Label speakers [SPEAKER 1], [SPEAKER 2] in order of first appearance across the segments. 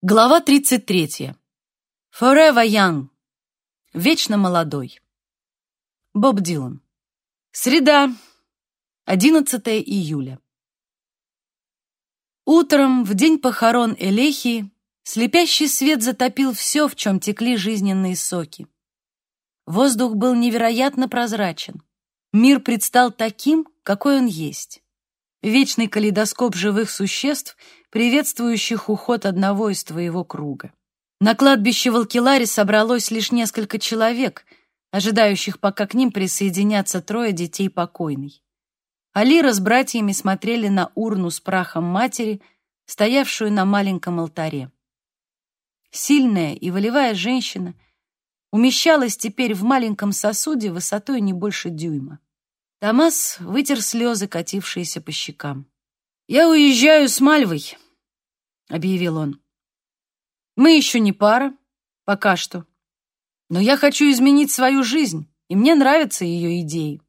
[SPEAKER 1] Глава 33. Forever Young. Вечно молодой. Боб Дилан. Среда, 11 июля. Утром, в день похорон Элехии, слепящий свет затопил все, в чем текли жизненные соки. Воздух был невероятно прозрачен. Мир предстал таким, какой он есть. Вечный калейдоскоп живых существ — приветствующих уход одного из твоего круга. На кладбище в Алкиларе собралось лишь несколько человек, ожидающих, пока к ним присоединятся трое детей покойной. Алира с братьями смотрели на урну с прахом матери, стоявшую на маленьком алтаре. Сильная и волевая женщина умещалась теперь в маленьком сосуде высотой не больше дюйма. Томас вытер слезы, катившиеся по щекам. «Я уезжаю с Мальвой», — объявил он. «Мы еще не пара, пока что. Но я хочу изменить свою жизнь, и мне нравятся ее идеи.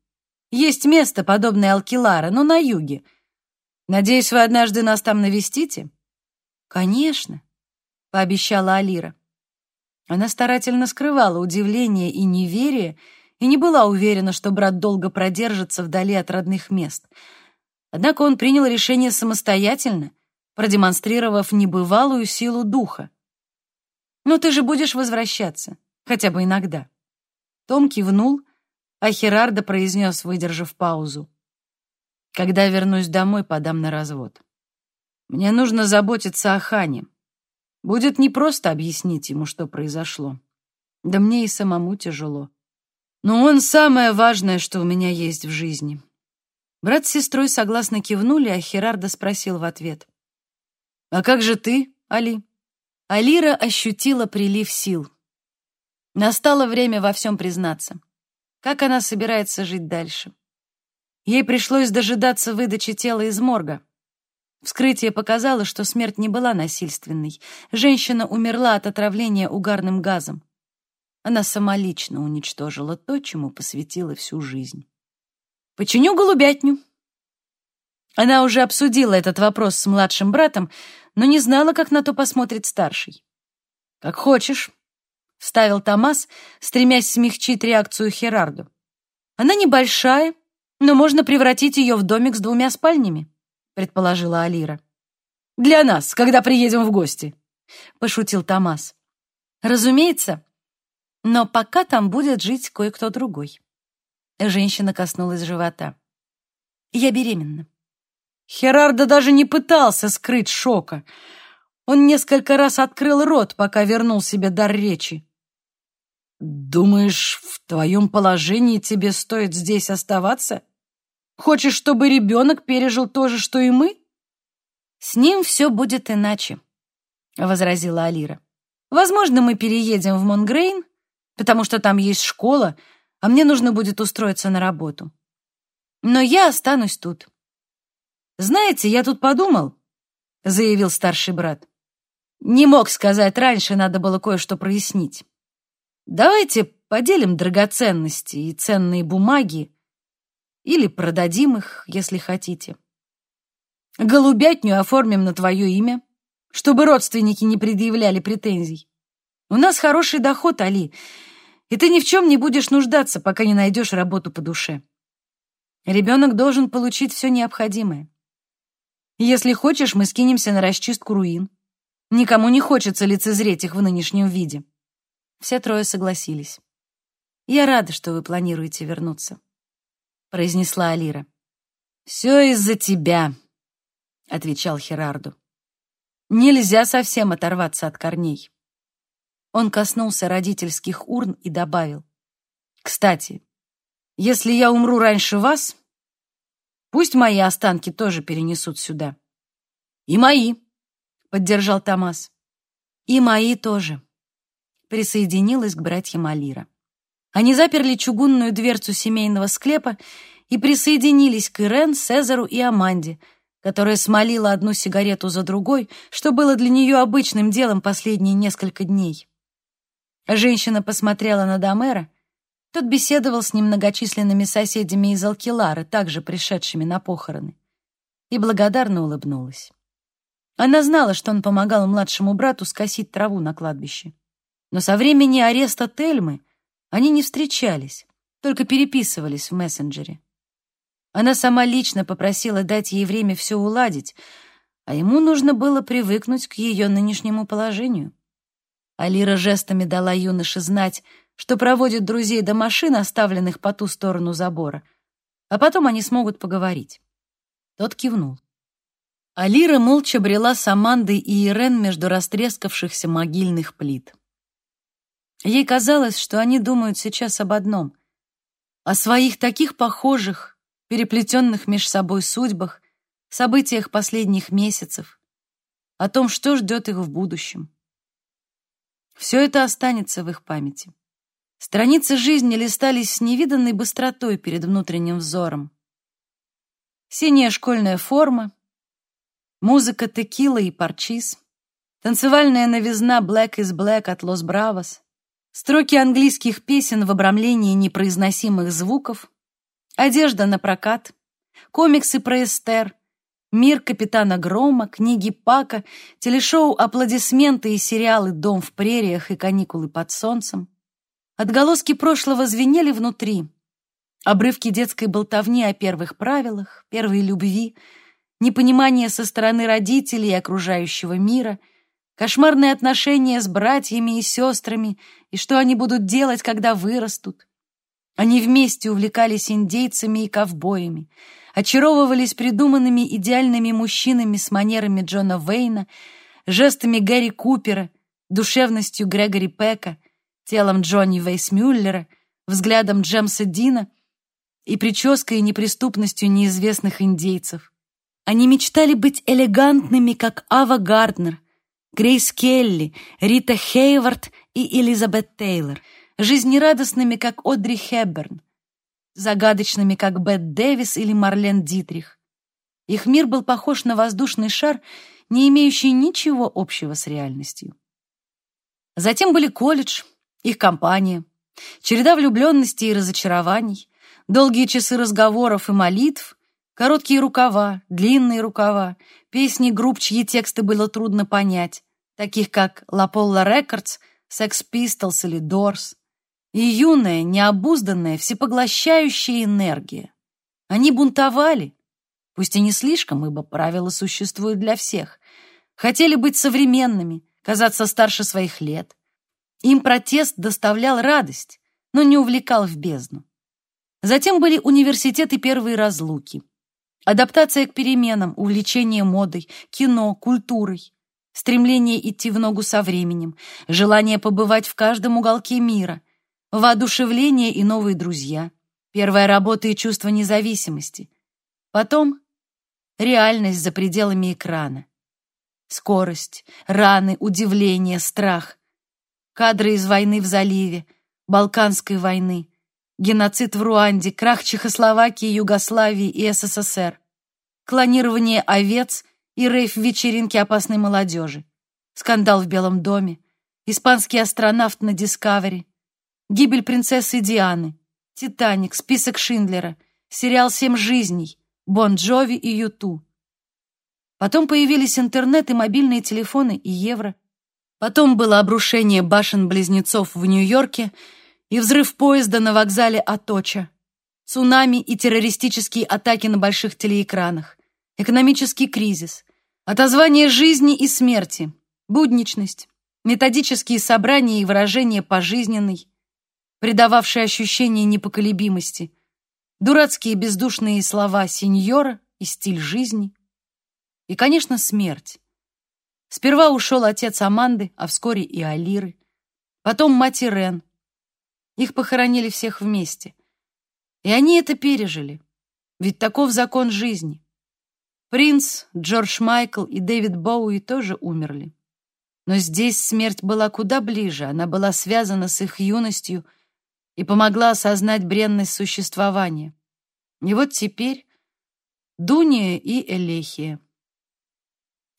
[SPEAKER 1] Есть место, подобное Алкилара, но на юге. Надеюсь, вы однажды нас там навестите?» «Конечно», — пообещала Алира. Она старательно скрывала удивление и неверие и не была уверена, что брат долго продержится вдали от родных мест — Однако он принял решение самостоятельно, продемонстрировав небывалую силу духа. «Но ты же будешь возвращаться, хотя бы иногда». Том кивнул, а Херардо произнес, выдержав паузу. «Когда вернусь домой, подам на развод. Мне нужно заботиться о Хане. Будет непросто объяснить ему, что произошло. Да мне и самому тяжело. Но он самое важное, что у меня есть в жизни. Брат с сестрой согласно кивнули, а Херардо спросил в ответ. «А как же ты, Али?» Алира ощутила прилив сил. Настало время во всем признаться. Как она собирается жить дальше? Ей пришлось дожидаться выдачи тела из морга. Вскрытие показало, что смерть не была насильственной. Женщина умерла от отравления угарным газом. Она самолично уничтожила то, чему посвятила всю жизнь. Починю голубятню. Она уже обсудила этот вопрос с младшим братом, но не знала, как на то посмотрит старший. «Как хочешь», — вставил Томас, стремясь смягчить реакцию Херарду. «Она небольшая, но можно превратить ее в домик с двумя спальнями», — предположила Алира. «Для нас, когда приедем в гости», — пошутил Томас. «Разумеется, но пока там будет жить кое-кто другой». Женщина коснулась живота. «Я беременна». Херардо даже не пытался скрыть шока. Он несколько раз открыл рот, пока вернул себе дар речи. «Думаешь, в твоем положении тебе стоит здесь оставаться? Хочешь, чтобы ребенок пережил то же, что и мы?» «С ним все будет иначе», — возразила Алира. «Возможно, мы переедем в Монгрейн, потому что там есть школа, а мне нужно будет устроиться на работу. Но я останусь тут. Знаете, я тут подумал, заявил старший брат. Не мог сказать раньше, надо было кое-что прояснить. Давайте поделим драгоценности и ценные бумаги или продадим их, если хотите. Голубятню оформим на твое имя, чтобы родственники не предъявляли претензий. У нас хороший доход, Али, и ты ни в чем не будешь нуждаться, пока не найдешь работу по душе. Ребенок должен получить все необходимое. Если хочешь, мы скинемся на расчистку руин. Никому не хочется лицезреть их в нынешнем виде. Все трое согласились. «Я рада, что вы планируете вернуться», — произнесла Алира. «Все из-за тебя», — отвечал Херарду. «Нельзя совсем оторваться от корней». Он коснулся родительских урн и добавил. «Кстати, если я умру раньше вас, пусть мои останки тоже перенесут сюда». «И мои», — поддержал Томас. «И мои тоже», — присоединилась к братьям Алира. Они заперли чугунную дверцу семейного склепа и присоединились к Ирен, Цезару и Аманде, которая смолила одну сигарету за другой, что было для нее обычным делом последние несколько дней. Женщина посмотрела на Домера. Тот беседовал с немногочисленными соседями из Алкилара, также пришедшими на похороны, и благодарно улыбнулась. Она знала, что он помогал младшему брату скосить траву на кладбище. Но со времени ареста Тельмы они не встречались, только переписывались в мессенджере. Она сама лично попросила дать ей время все уладить, а ему нужно было привыкнуть к ее нынешнему положению. Алира жестами дала юноше знать, что проводит друзей до машин, оставленных по ту сторону забора, а потом они смогут поговорить. Тот кивнул. Алира молча брела с Амандой и Ирен между растрескавшихся могильных плит. Ей казалось, что они думают сейчас об одном — о своих таких похожих, переплетенных меж собой судьбах, событиях последних месяцев, о том, что ждет их в будущем. Все это останется в их памяти. Страницы жизни листались с невиданной быстротой перед внутренним взором. Синяя школьная форма, музыка текила и парчис, танцевальная новизна Black is Black от Лос Бравос, строки английских песен в обрамлении непроизносимых звуков, одежда на прокат, комиксы про Эстер, Мир капитана Грома, книги Пака, телешоу «Аплодисменты» и сериалы «Дом в прериях» и «Каникулы под солнцем». Отголоски прошлого звенели внутри. Обрывки детской болтовни о первых правилах, первой любви, непонимание со стороны родителей и окружающего мира, кошмарные отношения с братьями и сестрами, и что они будут делать, когда вырастут. Они вместе увлекались индейцами и ковбоями — очаровывались придуманными идеальными мужчинами с манерами Джона Вейна, жестами Гэри Купера, душевностью Грегори Пека, телом Джонни Вейсмюллера, взглядом Джемса Дина и прической и неприступностью неизвестных индейцев. Они мечтали быть элегантными, как Ава Гарднер, Грейс Келли, Рита Хейвард и Элизабет Тейлор, жизнерадостными, как Одри Хепберн, загадочными, как Бет Дэвис или Марлен Дитрих. Их мир был похож на воздушный шар, не имеющий ничего общего с реальностью. Затем были колледж, их компания, череда влюбленностей и разочарований, долгие часы разговоров и молитв, короткие рукава, длинные рукава, песни групп, чьи тексты было трудно понять, таких как «La Polla Records», «Sex Pistols» или «Doors», и юная, необузданная, всепоглощающая энергия. Они бунтовали, пусть и не слишком, ибо правила существуют для всех. Хотели быть современными, казаться старше своих лет. Им протест доставлял радость, но не увлекал в бездну. Затем были университеты первые разлуки. Адаптация к переменам, увлечение модой, кино, культурой, стремление идти в ногу со временем, желание побывать в каждом уголке мира — воодушевление и новые друзья, первая работа и чувство независимости. Потом реальность за пределами экрана. Скорость, раны, удивление, страх. Кадры из войны в заливе, Балканской войны, геноцид в Руанде, крах Чехословакии, Югославии и СССР, клонирование овец и рейф-вечеринки опасной молодежи, скандал в Белом доме, испанский астронавт на Дискавери, Гибель принцессы Дианы, Титаник, список Шиндлера, сериал «Семь жизней», Бон Джови и Юту. Потом появились интернет и мобильные телефоны и евро. Потом было обрушение башен-близнецов в Нью-Йорке и взрыв поезда на вокзале Аточа, цунами и террористические атаки на больших телеэкранах, экономический кризис, отозвание жизни и смерти, будничность, методические собрания и выражения пожизненной, придававший ощущение непоколебимости, дурацкие бездушные слова сеньора и стиль жизни. И, конечно, смерть. Сперва ушел отец Аманды, а вскоре и Алиры. Потом мать Ирен. Их похоронили всех вместе. И они это пережили. Ведь таков закон жизни. Принц, Джордж Майкл и Дэвид Боуи тоже умерли. Но здесь смерть была куда ближе, она была связана с их юностью — и помогла осознать бренность существования. И вот теперь Дуния и Элехия.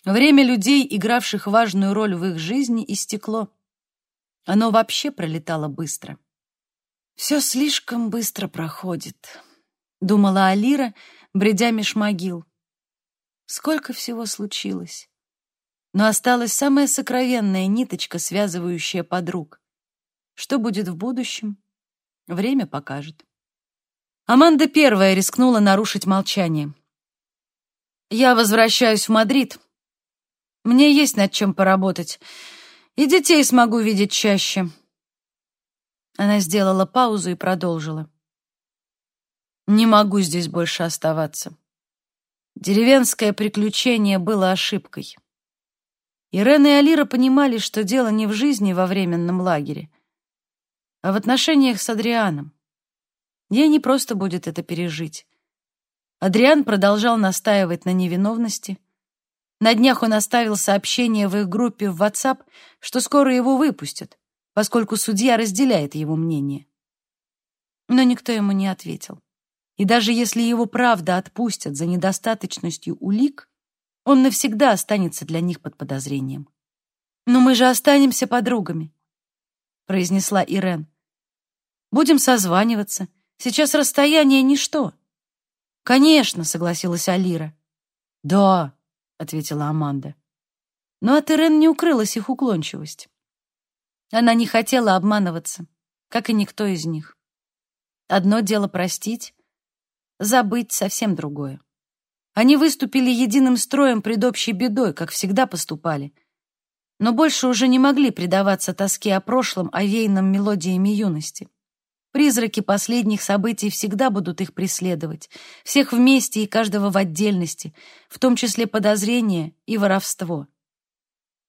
[SPEAKER 1] Время людей, игравших важную роль в их жизни, истекло. Оно вообще пролетало быстро. «Все слишком быстро проходит», — думала Алира, бредя меж могил. «Сколько всего случилось? Но осталась самая сокровенная ниточка, связывающая подруг. Что будет в будущем, время покажет. Аманда первая рискнула нарушить молчание. «Я возвращаюсь в Мадрид. Мне есть над чем поработать, и детей смогу видеть чаще». Она сделала паузу и продолжила. «Не могу здесь больше оставаться. Деревенское приключение было ошибкой». Ирен и Алира понимали, что дело не в жизни во временном лагере, а в отношениях с Адрианом. Ей не просто будет это пережить. Адриан продолжал настаивать на невиновности. На днях он оставил сообщение в их группе в WhatsApp, что скоро его выпустят, поскольку судья разделяет его мнение. Но никто ему не ответил. И даже если его правда отпустят за недостаточностью улик, он навсегда останется для них под подозрением. «Но мы же останемся подругами», — произнесла Ирен. «Будем созваниваться, Сейчас расстояние — ничто». «Конечно», — согласилась Алира. «Да», — ответила Аманда. Но от Ирен не укрылась их уклончивость. Она не хотела обманываться, как и никто из них. Одно дело простить, забыть совсем другое. Они выступили единым строем пред общей бедой, как всегда поступали, но больше уже не могли предаваться тоске о прошлом, овеянном мелодиями юности. Призраки последних событий всегда будут их преследовать, всех вместе и каждого в отдельности, в том числе подозрения и воровство.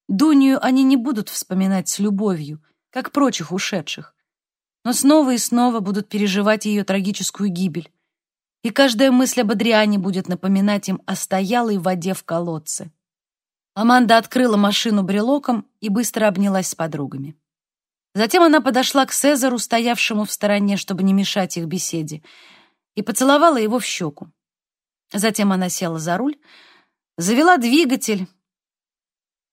[SPEAKER 1] Дунью они не будут вспоминать с любовью, как прочих ушедших, но снова и снова будут переживать ее трагическую гибель, и каждая мысль об Адриане будет напоминать им о стоялой воде в колодце. Аманда открыла машину брелоком и быстро обнялась с подругами. Затем она подошла к Цезару, стоявшему в стороне, чтобы не мешать их беседе, и поцеловала его в щеку. Затем она села за руль, завела двигатель,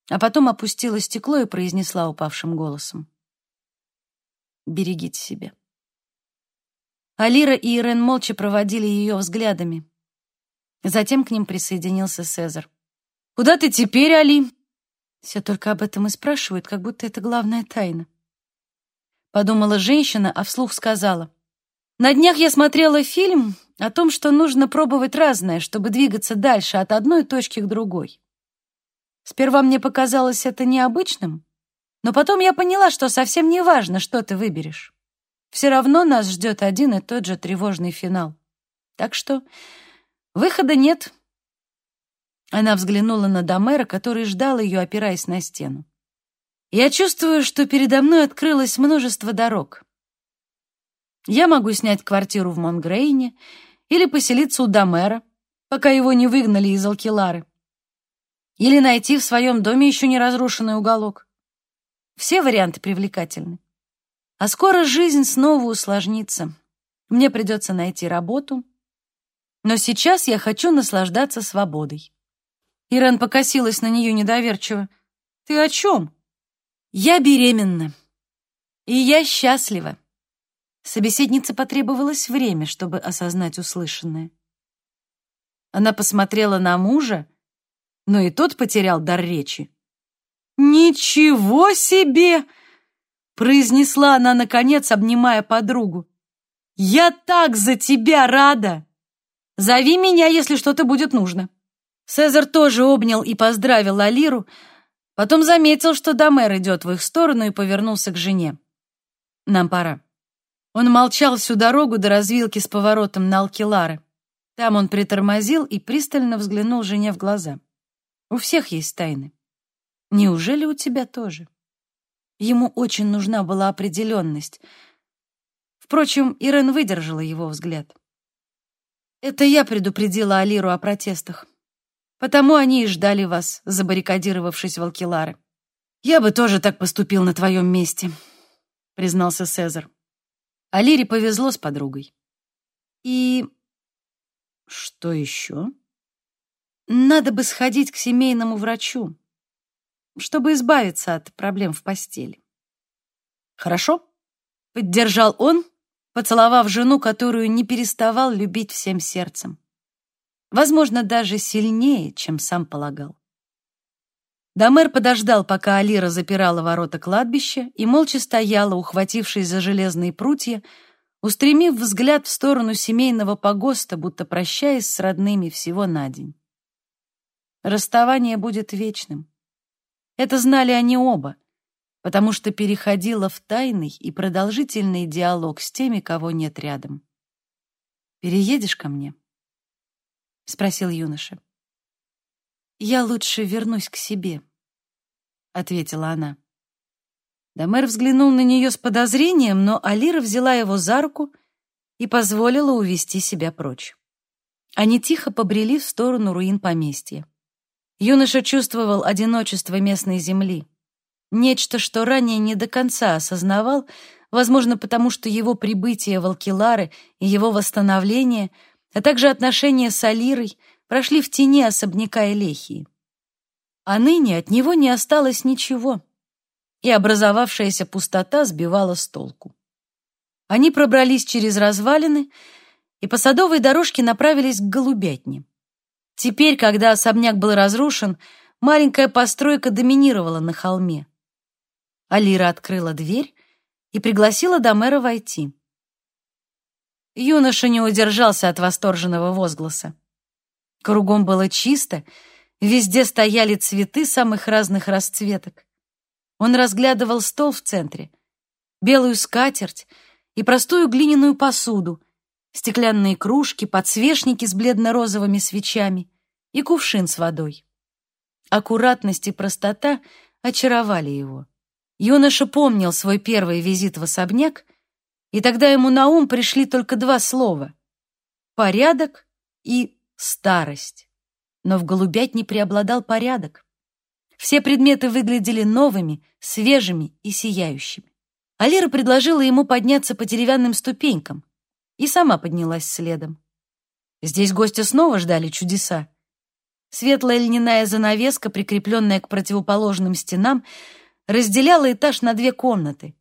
[SPEAKER 1] а потом опустила стекло и произнесла упавшим голосом. «Берегите себя». Алира и Ирен молча проводили ее взглядами. Затем к ним присоединился Цезар. «Куда ты теперь, Али?» Все только об этом и спрашивают, как будто это главная тайна. Подумала женщина, а вслух сказала. На днях я смотрела фильм о том, что нужно пробовать разное, чтобы двигаться дальше от одной точки к другой. Сперва мне показалось это необычным, но потом я поняла, что совсем не важно, что ты выберешь. Все равно нас ждет один и тот же тревожный финал. Так что выхода нет. Она взглянула на Домера, который ждал ее, опираясь на стену. Я чувствую, что передо мной открылось множество дорог. Я могу снять квартиру в Монгрейне или поселиться у Домера, пока его не выгнали из Алкилары. Или найти в своем доме еще не разрушенный уголок. Все варианты привлекательны. А скоро жизнь снова усложнится. Мне придется найти работу. Но сейчас я хочу наслаждаться свободой. Ирен покосилась на нее недоверчиво. «Ты о чем?» Я беременна. И я счастлива. Собеседнице потребовалось время, чтобы осознать услышанное. Она посмотрела на мужа, но и тот потерял дар речи. «Ничего себе!» — произнесла она, наконец, обнимая подругу. «Я так за тебя рада! Зови меня, если что-то будет нужно». Цезарь тоже обнял и поздравил Алиру, Потом заметил, что Домер идет в их сторону и повернулся к жене. «Нам пора». Он молчал всю дорогу до развилки с поворотом на Алкилары. Там он притормозил и пристально взглянул жене в глаза. «У всех есть тайны. Неужели у тебя тоже?» Ему очень нужна была определенность. Впрочем, Ирен выдержала его взгляд. «Это я предупредила Алиру о протестах. Потому они и ждали вас, забаррикадировавшись в Алкилары. «Я бы тоже так поступил на твоем месте», — признался Цезар. А Лире повезло с подругой. «И что еще?» «Надо бы сходить к семейному врачу, чтобы избавиться от проблем в постели». «Хорошо», — поддержал он, поцеловав жену, которую не переставал любить всем сердцем возможно, даже сильнее, чем сам полагал. Дамер подождал, пока Алира запирала ворота кладбища, и молча стояла, ухватившись за железные прутья, устремив взгляд в сторону семейного погоста, будто прощаясь с родными всего на день. Расставание будет вечным. Это знали они оба, потому что переходило в тайный и продолжительный диалог с теми, кого нет рядом. «Переедешь ко мне?» — спросил юноша. «Я лучше вернусь к себе», — ответила она. Дамер взглянул на нее с подозрением, но Алира взяла его за руку и позволила увести себя прочь. Они тихо побрели в сторону руин поместья. Юноша чувствовал одиночество местной земли. Нечто, что ранее не до конца осознавал, возможно, потому что его прибытие в Алкилары и его восстановление, а также отношения с Алирой прошли в тени особняка Элехии. А ныне от него не осталось ничего, и образовавшаяся пустота сбивала с толку. Они пробрались через развалины и по садовой дорожке направились к голубятне. Теперь, когда особняк был разрушен, маленькая постройка доминировала на холме. Алира открыла дверь и пригласила Домера войти. Юноша не удержался от восторженного возгласа. Кругом было чисто, везде стояли цветы самых разных расцветок. Он разглядывал стол в центре, белую скатерть и простую глиняную посуду, стеклянные кружки, подсвечники с бледно-розовыми свечами и кувшин с водой. Аккуратность и простота очаровали его. Юноша помнил свой первый визит в особняк, и тогда ему на ум пришли только два слова — порядок и старость. Но в голубятне преобладал порядок. Все предметы выглядели новыми, свежими и сияющими. Алира предложила ему подняться по деревянным ступенькам, и сама поднялась следом. Здесь гостя снова ждали чудеса. Светлая льняная занавеска, прикрепленная к противоположным стенам, разделяла этаж на две комнаты.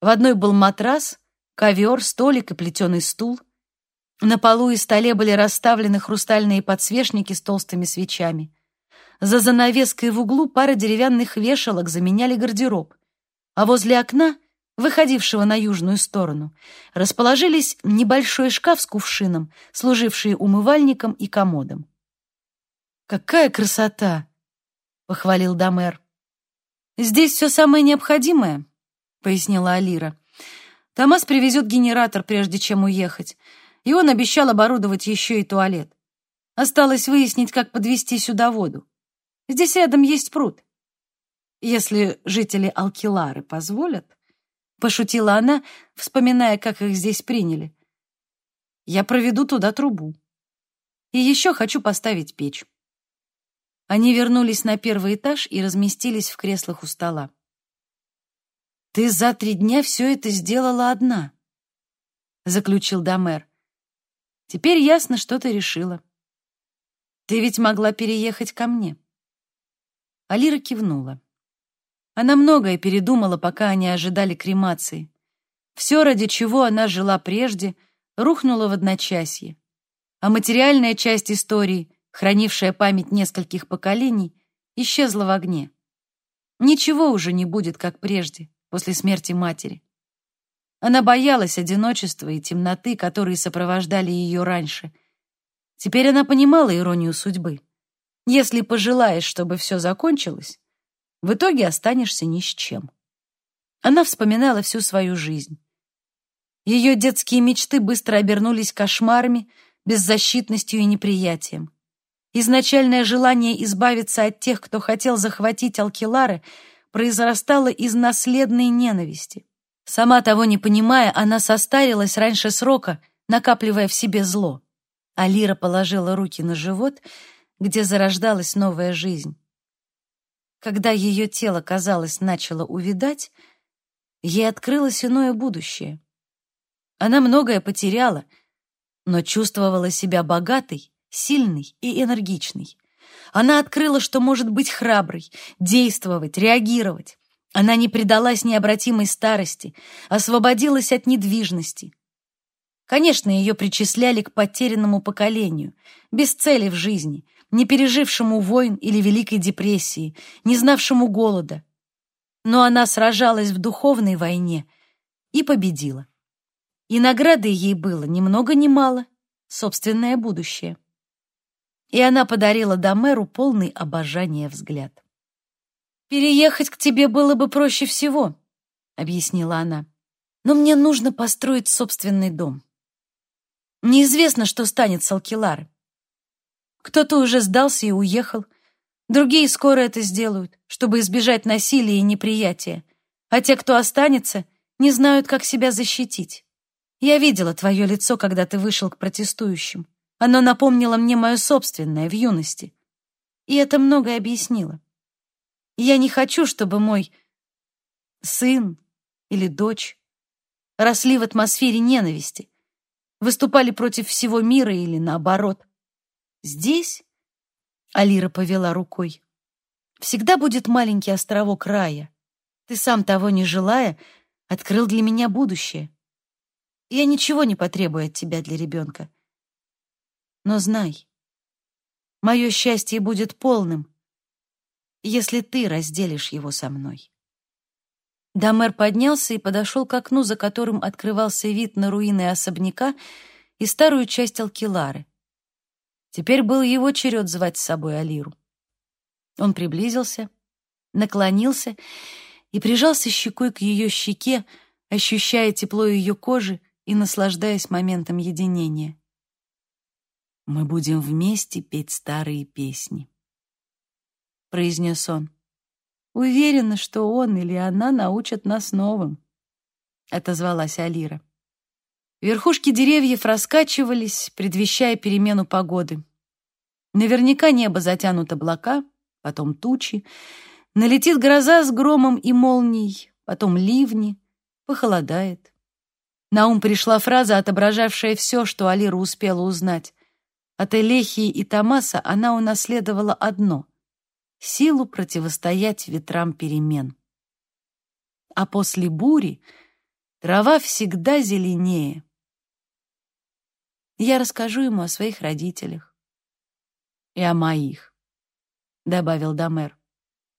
[SPEAKER 1] В одной был матрас, ковер, столик и плетеный стул. На полу и столе были расставлены хрустальные подсвечники с толстыми свечами. За занавеской в углу пара деревянных вешалок заменяли гардероб, а возле окна выходившего на южную сторону, расположились небольшой шкаф с кувшином, служивший умывальником и комодом. «Какая красота!» — похвалил Дамер. «Здесь все самое необходимое», — пояснила Алира. «Томас привезет генератор, прежде чем уехать, и он обещал оборудовать еще и туалет. Осталось выяснить, как подвести сюда воду. Здесь рядом есть пруд. Если жители Алкилары позволят, — пошутила она, вспоминая, как их здесь приняли. «Я проведу туда трубу. И еще хочу поставить печь». Они вернулись на первый этаж и разместились в креслах у стола. «Ты за три дня все это сделала одна», — заключил Дамер. «Теперь ясно, что ты решила. Ты ведь могла переехать ко мне». Алира кивнула. Она многое передумала, пока они ожидали кремации. Все, ради чего она жила прежде, рухнуло в одночасье. А материальная часть истории, хранившая память нескольких поколений, исчезла в огне. Ничего уже не будет, как прежде, после смерти матери. Она боялась одиночества и темноты, которые сопровождали ее раньше. Теперь она понимала иронию судьбы. Если пожелаешь, чтобы все закончилось, в итоге останешься ни с чем. Она вспоминала всю свою жизнь. Ее детские мечты быстро обернулись кошмарами, беззащитностью и неприятием. Изначальное желание избавиться от тех, кто хотел захватить Алкилары, произрастало из наследной ненависти. Сама того не понимая, она состарилась раньше срока, накапливая в себе зло. Алира положила руки на живот, где зарождалась новая жизнь. Когда ее тело, казалось, начало увядать, ей открылось иное будущее. Она многое потеряла, но чувствовала себя богатой, сильной и энергичной. Она открыла, что может быть храброй, действовать, реагировать. Она не предалась необратимой старости, освободилась от недвижности. Конечно, ее причисляли к потерянному поколению, без цели в жизни, не пережившему войн или Великой депрессии, не знавшему голода. Но она сражалась в духовной войне и победила. И наградой ей было ни много ни мало собственное будущее. И она подарила Домеру полный обожания взгляд. «Переехать к тебе было бы проще всего», — объяснила она. «Но мне нужно построить собственный дом. Неизвестно, что станет с Алкилары. Кто-то уже сдался и уехал, другие скоро это сделают, чтобы избежать насилия и неприятия, а те, кто останется, не знают, как себя защитить. Я видела твое лицо, когда ты вышел к протестующим. Оно напомнило мне мое собственное в юности. И это многое объяснило. Я не хочу, чтобы мой сын или дочь росли в атмосфере ненависти, выступали против всего мира или наоборот. Здесь, Алира повела рукой, всегда будет маленький островок рая. Ты сам того не желая, открыл для меня будущее. Я ничего не потребую от тебя для ребенка. Но знай, мое счастье будет полным, если ты разделишь его со мной. Дамер поднялся и подошел к окну, за которым открывался вид на руины особняка и старую часть Алкилары. Теперь был его черед звать с собой Алиру. Он приблизился, наклонился и прижался щекой к ее щеке, ощущая тепло ее кожи и наслаждаясь моментом единения. «Мы будем вместе петь старые песни», — произнес он. Уверена, что он или она научат нас новым», — отозвалась Алира. Верхушки деревьев раскачивались, предвещая перемену погоды. Наверняка небо затянут облака, потом тучи, налетит гроза с громом и молнией, потом ливни, похолодает. На ум пришла фраза, отображавшая все, что Алира успела узнать. От Элехии и Томаса она унаследовала одно силу противостоять ветрам перемен. А после бури трава всегда зеленее. Я расскажу ему о своих родителях и о моих, добавил Домер,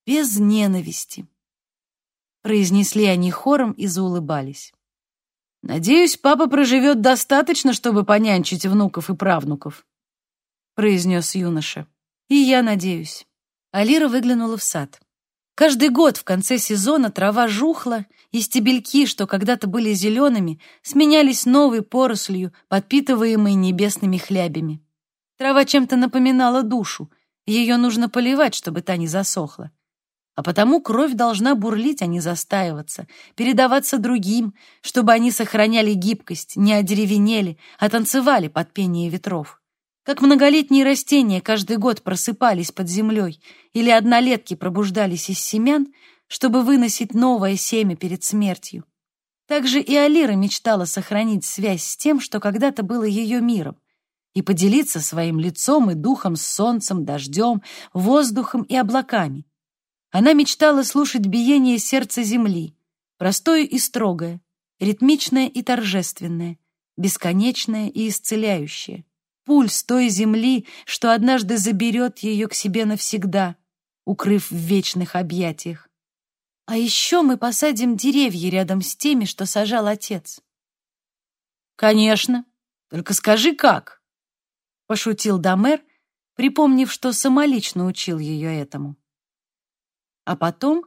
[SPEAKER 1] без ненависти. Произнесли они хором и заулыбались. «Надеюсь, папа проживет достаточно, чтобы понянчить внуков и правнуков», — произнес юноша. «И я надеюсь». Алира выглянула в сад. Каждый год в конце сезона трава жухла, и стебельки, что когда-то были зелеными, сменялись новой порослью, подпитываемой небесными хлябями. Трава чем-то напоминала душу, ее нужно поливать, чтобы та не засохла. А потому кровь должна бурлить, а не застаиваться, передаваться другим, чтобы они сохраняли гибкость, не одеревенели, а танцевали под пение ветров как многолетние растения каждый год просыпались под землей или однолетки пробуждались из семян, чтобы выносить новое семя перед смертью. Также и Алира мечтала сохранить связь с тем, что когда-то было ее миром, и поделиться своим лицом и духом с солнцем, дождем, воздухом и облаками. Она мечтала слушать биение сердца земли, простое и строгое, ритмичное и торжественное, бесконечное и исцеляющее пульс той земли, что однажды заберет ее к себе навсегда, укрыв в вечных объятиях. А еще мы посадим деревья рядом с теми, что сажал отец. Конечно, только скажи, как? Пошутил Дамер, припомнив, что самолично учил ее этому. А потом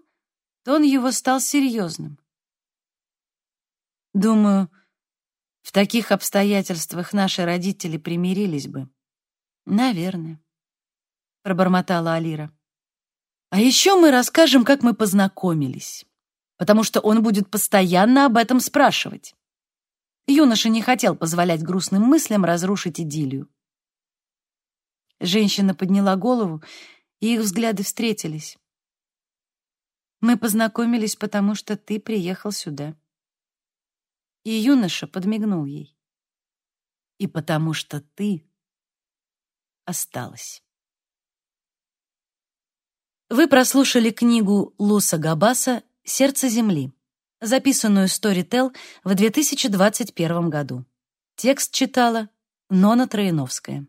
[SPEAKER 1] тон его стал серьезным. Думаю, в таких обстоятельствах наши родители примирились бы. Наверное, пробормотала Алира. А еще мы расскажем, как мы познакомились, потому что он будет постоянно об этом спрашивать. Юноша не хотел позволять грустным мыслям разрушить идиллию. Женщина подняла голову, и их взгляды встретились. Мы познакомились, потому что ты приехал сюда и юноша подмигнул ей. «И потому что ты осталась». Вы прослушали книгу Луса Габаса «Сердце земли», записанную Storytel в 2021 году. Текст читала Нона Троиновская.